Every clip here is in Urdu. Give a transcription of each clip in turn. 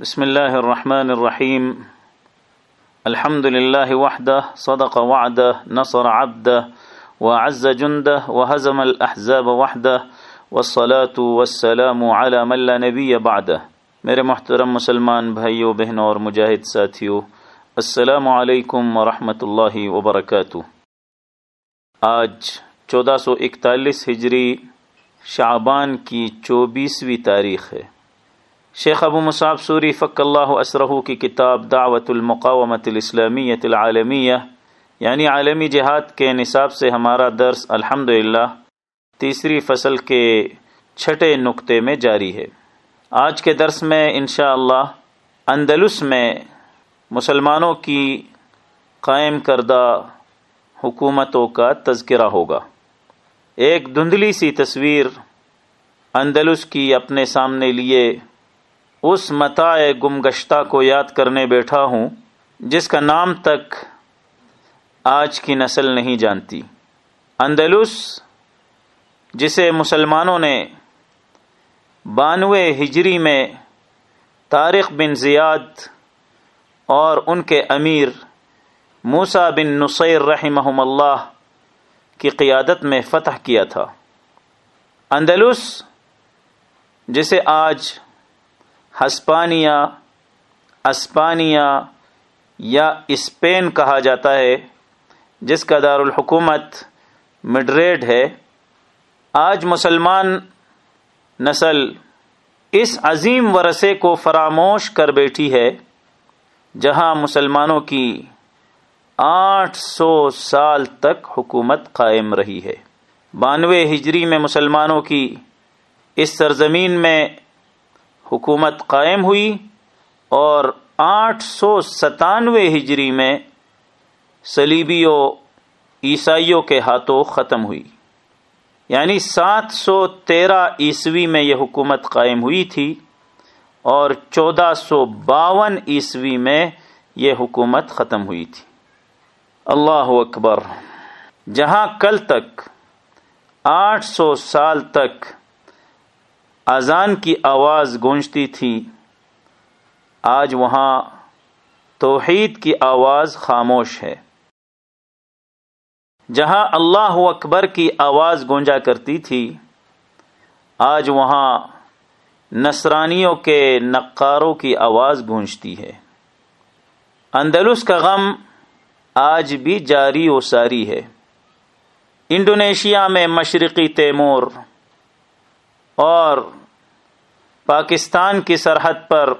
بسم الله الرحمن الرحيم. الحمد لله وحده، صدق وعده، نصر عبده، وعز جنده، وهزم الأحزاب وحده، والصلاة والسلام على من لا نبي بعده. میرے محترم مسلمان بھائیوں بہنوں اور مجاہد ساتھیوں السلام علیکم ورحمۃ اللہ وبرکاتہ. آج چودہ سو اکتالیس ہجری شعبان کی چوبیسویں تاریخ ہے۔ شیخ ابو مصعب سوری فق اللہ اسرہ کی کتاب دعوت المقامت الاسلامیت العالمیہ یعنی عالمی جہاد کے نصاب سے ہمارا درس الحمد تیسری فصل کے چھٹے نقطے میں جاری ہے۔ آج کے درس میں انشاءاللہ اللہ اندلس میں مسلمانوں کی قائم کردہ حکومتوں کا تذکرہ ہوگا۔ ایک دھندلی سی تصویر اندلس کی اپنے سامنے لیے اس متاع گمگشتہ کو یاد کرنے بیٹھا ہوں، جس کا نام تک آج کی نسل نہیں جانتی۔ اندلس، جسے مسلمانوں نے بانوے ہجری میں طارق بن زیاد اور ان کے امیر موسا بن نصیر رحمہ اللہ کی قیادت میں فتح کیا تھا۔ اندلس، جسے آج ہسپانیہ، اسپانیہ یا اسپین کہا جاتا ہے، جس کا دارالحکومت مڈریڈ ہے۔ آج مسلمان نسل اس عظیم ورثے کو فراموش کر بیٹھی ہے، جہاں مسلمانوں کی آٹھ سو سال تک حکومت قائم رہی ہے۔ بانوے ہجری میں مسلمانوں کی اس سرزمین میں حکومت قائم ہوئی اور آٹھ سو ستانوے ہجری میں سلیبیوں عیسائیوں کے ہاتھوں ختم ہوئی۔ یعنی سات سو تیرہ عیسوی میں یہ حکومت قائم ہوئی تھی اور چودہ سو باون عیسوی میں یہ حکومت ختم ہوئی تھی۔ اللہ اکبر، جہاں کل تک، آٹھ سو سال تک اذان کی آواز گونجتی تھی۔ آج وہاں توحید کی آواز خاموش ہے۔ جہاں اللہ اکبر کی آواز گونجا کرتی تھی، آج وہاں نصرانیوں کے نقاروں کی آواز گونجتی ہے۔ اندلس کا غم آج بھی جاری و ساری ہے۔ انڈونیشیا میں مشرقی تیمور اور پاکستان کی سرحد پر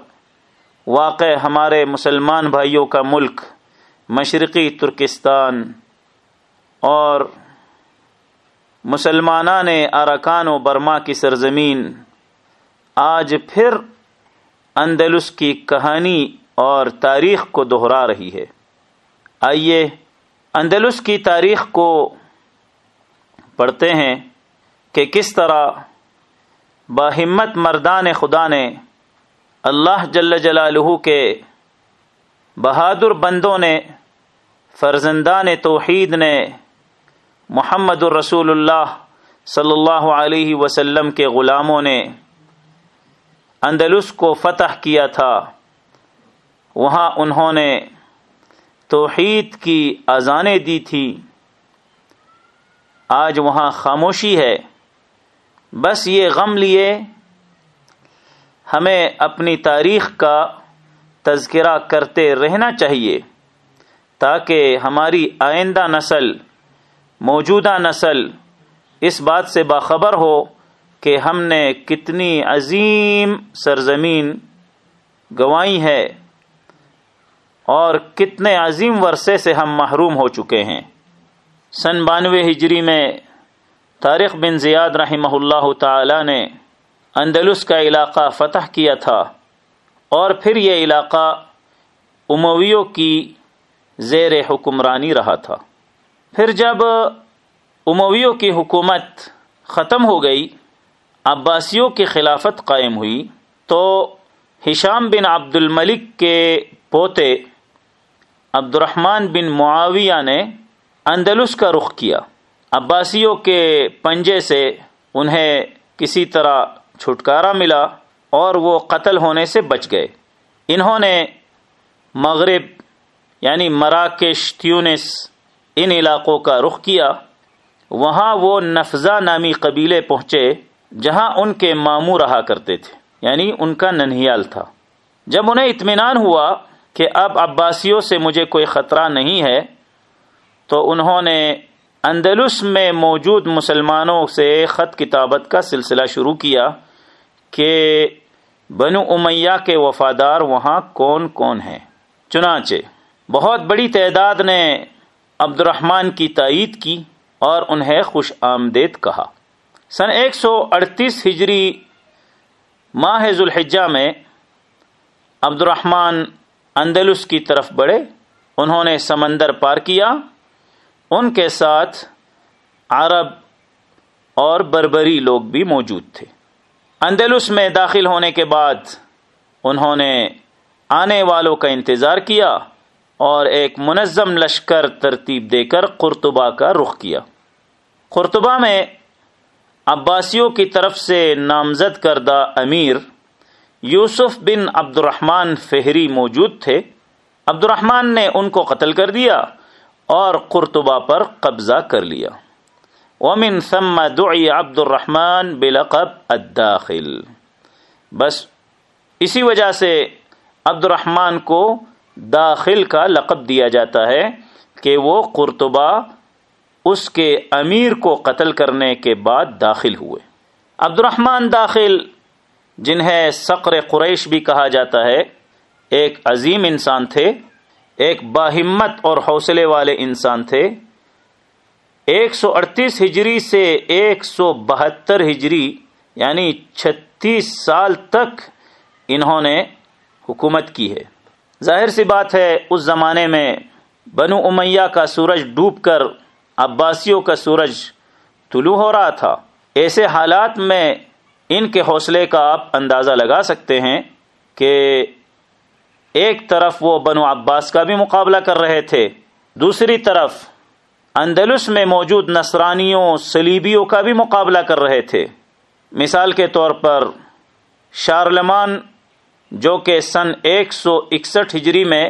واقع ہمارے مسلمان بھائیوں کا ملک، مشرقی ترکستان۔ اور مسلمانہ نے اراکان و برما کی سرزمین۔ آج پھر اندلس کی کہانی اور تاریخ کو دہرا رہی ہے۔ آئیے اندلس کی تاریخ کو پڑھتے ہیں کہ کس طرح باہمت مردان خدا نے اللہ جل جلالہ کے بہادر بندوں نے، فرزندان توحید نے محمد الرسول اللہ صلی اللہ علیہ وسلم کے غلاموں نے اندلس کو فتح کیا تھا۔ وہاں انہوں نے توحید کی اذانیں دی تھی۔ آج وہاں خاموشی ہے۔ بس یہ غم لیے، ہمیں اپنی تاریخ کا تذکرہ کرتے رہنا چاہیے تاکہ ہماری آئندہ نسل، موجودہ نسل اس بات سے باخبر ہو کہ ہم نے کتنی عظیم سرزمین گوائی ہے اور کتنے عظیم ورثے سے ہم محروم ہو چکے ہیں۔ سن بانوے ہجری میں طارق بن زیاد رحمہ اللہ تعالی نے اندلس کا علاقہ فتح کیا تھا اور پھر یہ علاقہ امویوں کی زیر حکمرانی رہا تھا۔ پھر جب امویوں کی حکومت ختم ہو گئی، عباسیوں کی خلافت قائم ہوئی، تو ہشام بن عبد الملک کے پوتے عبد الرحمن بن معاویہ نے اندلس کا رخ کیا۔ عباسیوں کے پنجے سے انہیں کسی طرح چھٹکارا ملا اور وہ قتل ہونے سے بچ گئے۔ انہوں نے مغرب یعنی مراکش تیونس ان علاقوں کا رخ کیا۔ وہاں وہ نفزا نامی قبیلے پہنچے جہاں ان کے ماموں رہا کرتے تھے یعنی ان کا ننہیال تھا۔ جب انہیں اطمینان ہوا کہ اب عباسیوں سے مجھے کوئی خطرہ نہیں ہے، تو انہوں نے اندلس میں موجود مسلمانوں سے خط کتابت کا سلسلہ شروع کیا کہ بنو امیہ کے وفادار وہاں کون کون ہیں۔ چنانچہ، بہت بڑی تعداد نے عبد الرحمن کی تائید کی اور انہیں خوش آمدید کہا۔ سن ایک سو اڑتیس ہجری ماہ ذوالحجہ میں عبد الرحمن اندلس کی طرف بڑھے، انہوں نے سمندر پار کیا۔ ان کے ساتھ عرب اور بربری لوگ بھی موجود تھے۔ اندلس میں داخل ہونے کے بعد انہوں نے آنے والوں کا انتظار کیا اور ایک منظم لشکر ترتیب دے کر قرطبہ کا رخ کیا۔ قرطبہ میں عباسیوں کی طرف سے نامزد کردہ امیر یوسف بن عبد الرحمن فہری موجود تھے۔ عبد الرحمن نے ان کو قتل کر دیا۔ اور قرطبہ پر قبضہ کر لیا۔ ومن ثم دعی عبد الرحمن بلقب الداخل۔ بس اسی وجہ سے عبد الرحمن کو داخل کا لقب دیا جاتا ہے کہ وہ قرطبہ اس کے امیر کو قتل کرنے کے بعد داخل ہوئے۔ عبد الرحمن داخل، جنہیں سقر قریش بھی کہا جاتا ہے، ایک عظیم انسان تھے۔ ایک باہمت اور حوصلے والے انسان تھے۔ ایک سو اڑتیس ہجری سے ایک سو بہتر ہجری یعنی چھتیس سال تک انہوں نے حکومت کی ہے۔ ظاہر سی بات ہے، اس زمانے میں بنو امیہ کا سورج ڈوب کر عباسیوں کا سورج طلوع ہو رہا تھا۔ ایسے حالات میں ان کے حوصلے کا آپ اندازہ لگا سکتے ہیں کہ ایک طرف وہ بنو عباس کا بھی مقابلہ کر رہے تھے، دوسری طرف اندلس میں موجود نصرانیوں سلیبیوں کا بھی مقابلہ کر رہے تھے۔ مثال کے طور پر شارلمان، جو کہ سن ایک سو اکسٹھ ہجری میں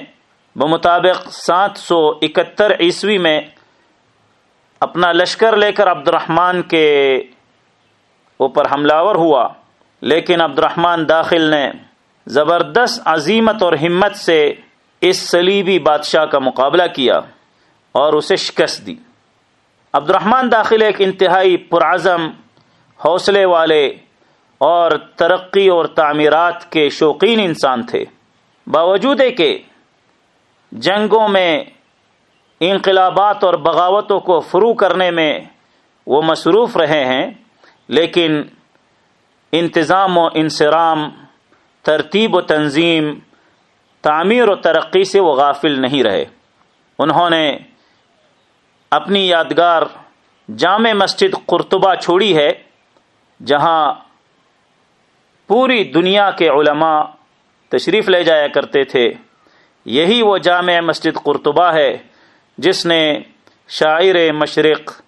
بمطابق سات سو اکہتر عیسوی میں اپنا لشکر لے کر عبد الرحمن کے اوپر حملہ ہوا، لیکن عبد الرحمن داخل نے زبردست عظیمت اور ہمت سے اس سلیبی بادشاہ کا مقابلہ کیا اور اسے شکست دی۔ عبد الرحمن داخل ایک انتہائی پرعزم حوصلے والے اور ترقی اور تعمیرات کے شوقین انسان تھے۔ باوجود کہ جنگوں میں انقلابات اور بغاوتوں کو فرو کرنے میں وہ مصروف رہے ہیں، لیکن انتظام و انسرام ترتیب و تنظیم، تعمیر و ترقی سے وہ غافل نہیں رہے۔ انہوں نے اپنی یادگار جامع مسجد قرطبہ چھوڑی ہے، جہاں پوری دنیا کے علماء تشریف لے جایا کرتے تھے۔ یہی وہ جامع مسجد قرطبہ ہے، جس نے شاعر مشرق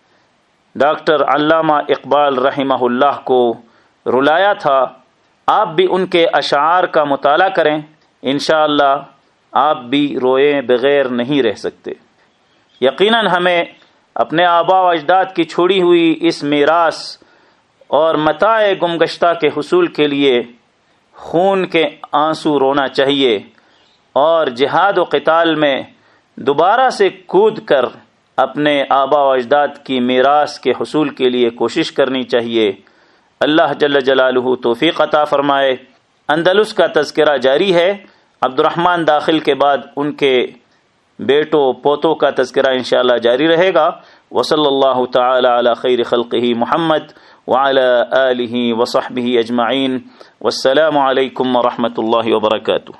ڈاکٹر علامہ اقبال رحمہ اللہ کو رلایا تھا۔ آپ بھی ان کے اشعار کا مطالعہ کریں، انشاءاللہ اللہ آپ بھی روئے بغیر نہیں رہ سکتے۔ یقیناً ہمیں اپنے آبا و اجداد کی چھوڑی ہوئی اس میراث اور متاع گمگشتہ کے حصول کے لیے خون کے آنسو رونا چاہیے اور جہاد و قتال میں دوبارہ سے کود کر اپنے آبا و اجداد کی میراث کے حصول کے لیے کوشش کرنی چاہیے۔ اللہ جل جلالہ توفیق عطا فرمائے۔ اندلس کا تذکرہ جاری ہے۔ عبد الرحمن داخل کے بعد ان کے بیٹوں، پوتوں کا تذکرہ انشاءاللہ جاری رہے گا۔ وصلی اللہ تعالی علی خیر خلقہ محمد وعلی آلہ وصحبہ اجمعین۔ والسلام علیکم ورحمۃ اللہ وبرکاتہ۔